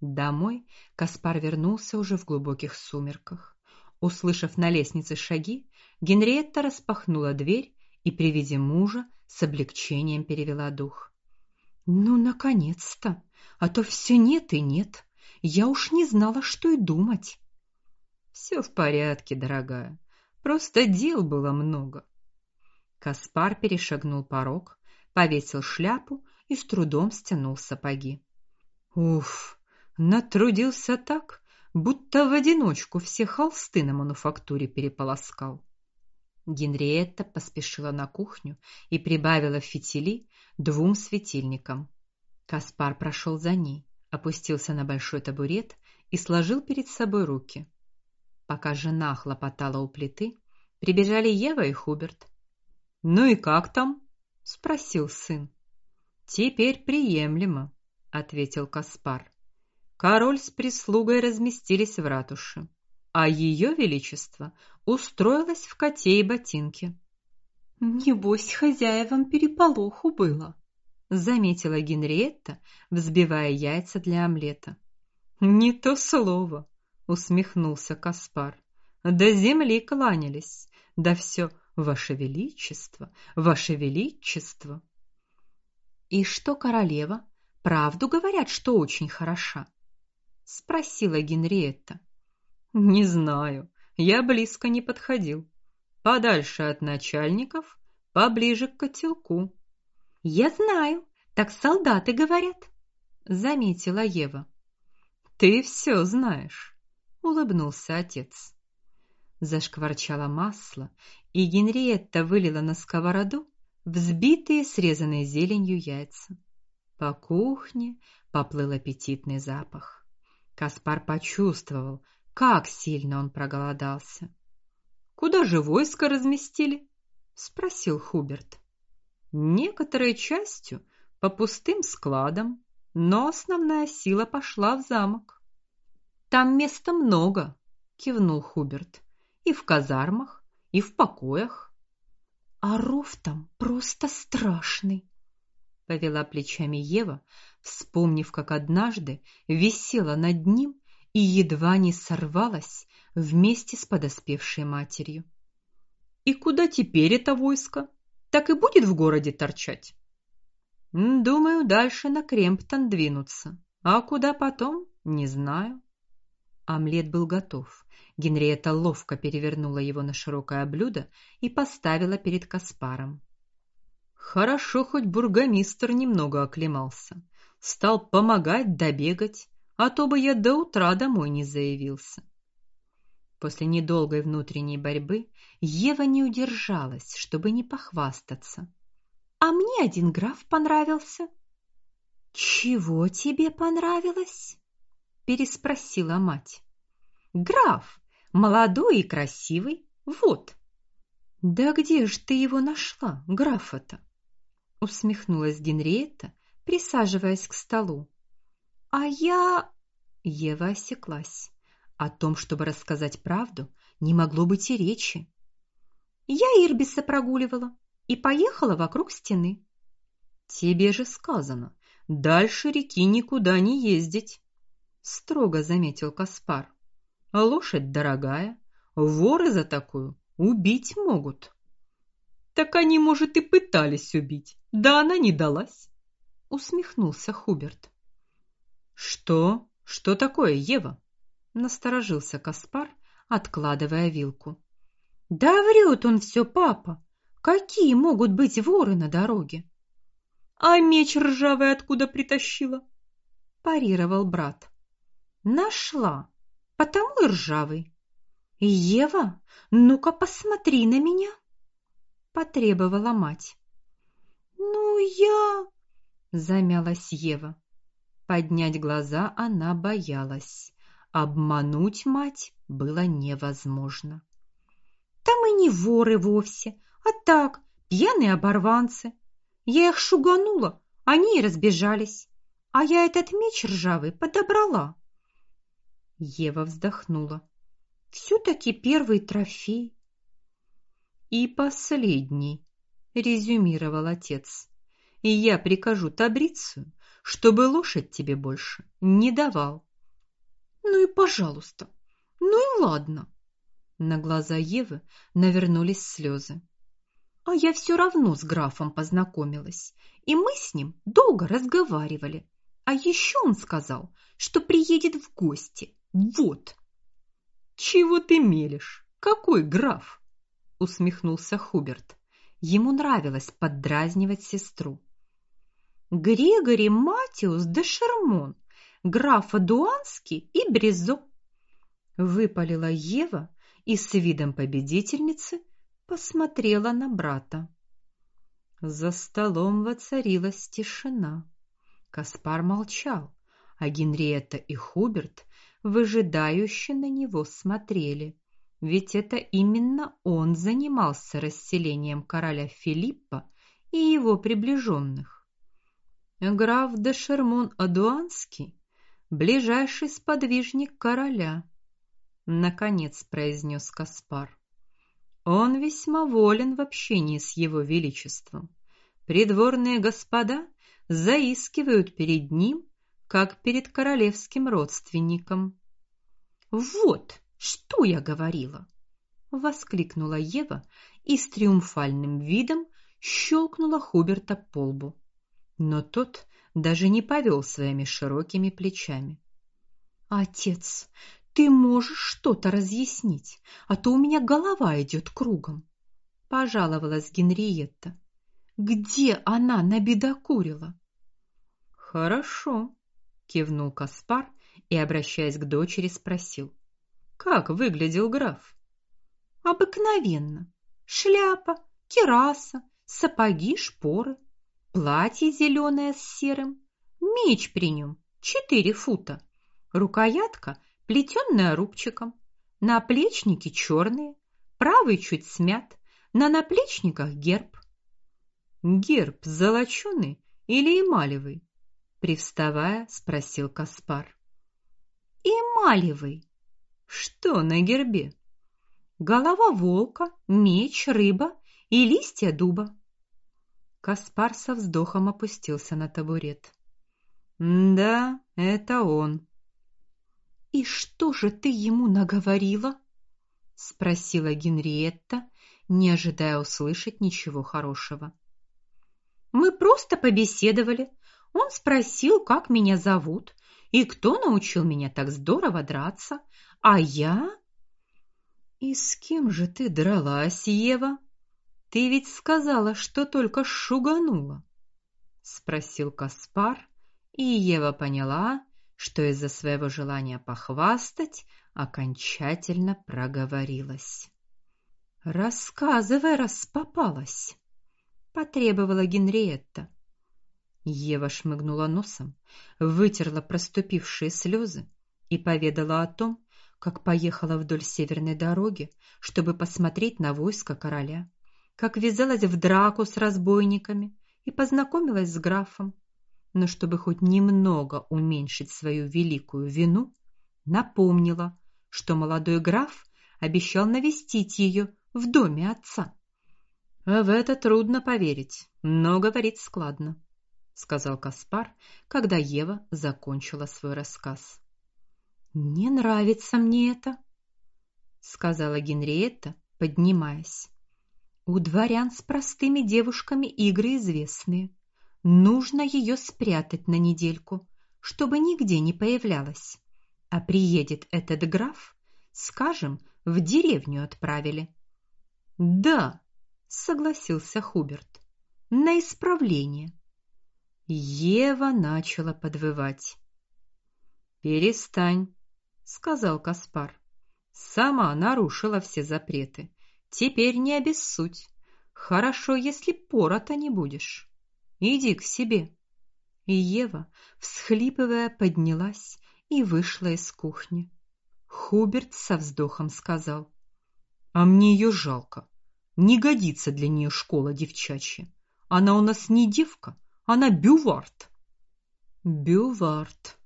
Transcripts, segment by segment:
Домой Каспар вернулся уже в глубоких сумерках. Услышав на лестнице шаги, Генриетта распахнула дверь и при виде мужа с облегчением перевела дух. Ну наконец-то, а то все нет и нет. Я уж не знала, что и думать. Все в порядке, дорогая. Просто дел было много. Каспар перешагнул порог, повесил шляпу и с трудом стянул сапоги. Уф, натрудился так, будто в одиночку все холсты на мануфактуре переполоскал. Генриетта поспешила на кухню и прибавила фитили двум светильникам. Каспар прошел за ней, опустился на большой табурет и сложил перед собой руки. Пока жена хлопотала у плиты, прибежали Ева и Хуберт. "Ну и как там?" спросил сын. "Теперь приемлемо", ответил Каспар. Король с прислугой разместились в ратуше, а ее величество устроилось в коте и ботинке. Небось, хозяевам переполоху было, заметила Генриетта, взбивая яйца для омлета. Не то слово, усмехнулся Каспар. До земли кланялись, да все ваше величество, ваше величество. И что королева? Правду говорят, что очень хороша, спросила Генриетта. Не знаю, я близко не подходил. Подальше от начальников, поближе к котелку. Я знаю, так солдаты говорят, заметила Ева. Ты все знаешь, улыбнулся отец. Зашкварчало масло, и Генриетта вылила на сковороду взбитые срезанные зеленью яйца. По кухне поплыл аппетитный запах. Каспар почувствовал, как сильно он проголодался. Куда же войско разместили? спросил Хуберт. Некоторой частью по пустым складам, но основная сила пошла в замок. Там места много, кивнул Хуберт. И в казармах, и в покоях. А ров там просто страшный, повела плечами Ева, вспомнив, как однажды висела над ним и едва не сорвалась вместе с подоспевшей матерью. И куда теперь это войско? Так и будет в городе торчать. Думаю, дальше на Кремптон двинуться, а куда потом, не знаю. Омлет был готов. Генриетта ловко перевернула его на широкое блюдо и поставила перед Каспаром. Хорошо хоть бургомистр немного оклемался, стал помогать добегать, а то бы я до утра домой не заявился. После недолгой внутренней борьбы Ева не удержалась, чтобы не похвастаться. А мне один граф понравился. Чего тебе понравилось? переспросила мать. Граф, молодой и красивый. Вот. Да где ж ты его нашла, графа-то? усмехнулась Генриетта, присаживаясь к столу. А я Ева осеклась. О том, чтобы рассказать правду, не могло быть и речи. Я Ирбиса прогуливала и поехала вокруг стены. Тебе же сказано, дальше реки никуда не ездить, строго заметил Каспар. А лошадь дорогая, воры за такую убить могут. Так они, может, и пытались убить, да она не далась, усмехнулся Хуберт. Что? Что такое, Ева? насторожился Каспар, откладывая вилку. Да врет он все, папа. Какие могут быть воры на дороге? А меч ржавый откуда притащила? парировал брат. Нашла, потому и ржавый. Ева, ну-ка посмотри на меня, потребовала мать. Ну я, замялась Ева. Поднять глаза она боялась. Обмануть мать было невозможно. Там и не воры вовсе, а так, пьяные оборванцы. Я их шуганула, они и разбежались. А я этот меч ржавый подобрала. Ева вздохнула. все таки первый трофей. И последний, резюмировал отец. И я прикажу Табрицию, чтобы лошадь тебе больше не давал. Ну и пожалуйста. Ну и ладно. На глаза Евы навернулись слезы. А я все равно с графом познакомилась, и мы с ним долго разговаривали. А еще он сказал, что приедет в гости. Вот. Чего ты мелешь? Какой граф? усмехнулся Хуберт. Ему нравилось поддразнивать сестру. Грегори Матиус де Шермон, граф Адуанский и Бризо. Выпалила Ева и с видом победительницы посмотрела на брата. За столом воцарилась тишина. Каспар молчал, а Генриетта и Хуберт выжидающе на него смотрели. Ведь это именно он занимался расселением короля Филиппа и его приближенных. Граф де Шермон Адуанский, ближайший сподвижник короля, наконец произнес Каспар. Он весьма волен в общении с его величеством. Придворные господа заискивают перед ним, как перед королевским родственником. Вот, что я говорила, воскликнула Ева и с триумфальным видом щелкнула Хуберта по лбу. Но тот даже не повел своими широкими плечами. Отец, ты можешь что-то разъяснить, а то у меня голова идет кругом, пожаловалась Генриетта. Где она набедокурила? Хорошо, кивнул Каспар и, обращаясь к дочери, спросил: как выглядел граф? Обыкновенно. Шляпа, кираса, сапоги, шпоры, платье зеленое с серым, меч при нем четыре фута, рукоятка плетенная рубчиком, наплечники черные, правый чуть смят, на наплечниках герб. Герб золоченый или эмалевый? Привставая, спросил Каспар. Эмалевый, что на гербе? Голова волка, меч, рыба и листья дуба. Каспар со вздохом опустился на табурет. Да, это он. И что же ты ему наговорила? спросила Генриетта, не ожидая услышать ничего хорошего. Мы просто побеседовали. Он спросил, как меня зовут и кто научил меня так здорово драться, а я? И с кем же ты дралась, Ева? Ты ведь сказала, что только шуганула, спросил Каспар, и Ева поняла, что из-за своего желания похвастать окончательно проговорилась. Рассказывай, раз попалась, потребовала Генриетта. Ева шмыгнула носом, вытерла проступившие слезы и поведала о том, как поехала вдоль северной дороги, чтобы посмотреть на войско короля, как ввязалась в драку с разбойниками и познакомилась с графом. Но чтобы хоть немного уменьшить свою великую вину, напомнила, что молодой граф обещал навестить ее в доме отца. А в это трудно поверить, но говорит складно, сказал Каспар, когда Ева закончила свой рассказ. Не нравится мне это, сказала Генриетта, поднимаясь. У дворян с простыми девушками игры известные. Нужно ее спрятать на недельку, чтобы нигде не появлялась. А приедет этот граф, скажем, в деревню отправили. Да, согласился Хуберт. На исправление. Ева начала подвывать. Перестань, сказал Каспар. Сама нарушила все запреты. Теперь не обессудь. Хорошо, если порота не будешь. Иди к себе. И Ева, всхлипывая, поднялась и вышла из кухни. Хуберт со вздохом сказал: "А мне ее жалко. Не годится для нее школа девчачья. Она у нас не девка, она бювард". Бювард,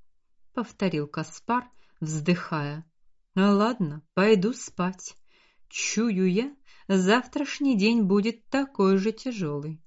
повторил Каспар вздыхая. Ну ладно, пойду спать. Чую я, завтрашний день будет такой же тяжелый.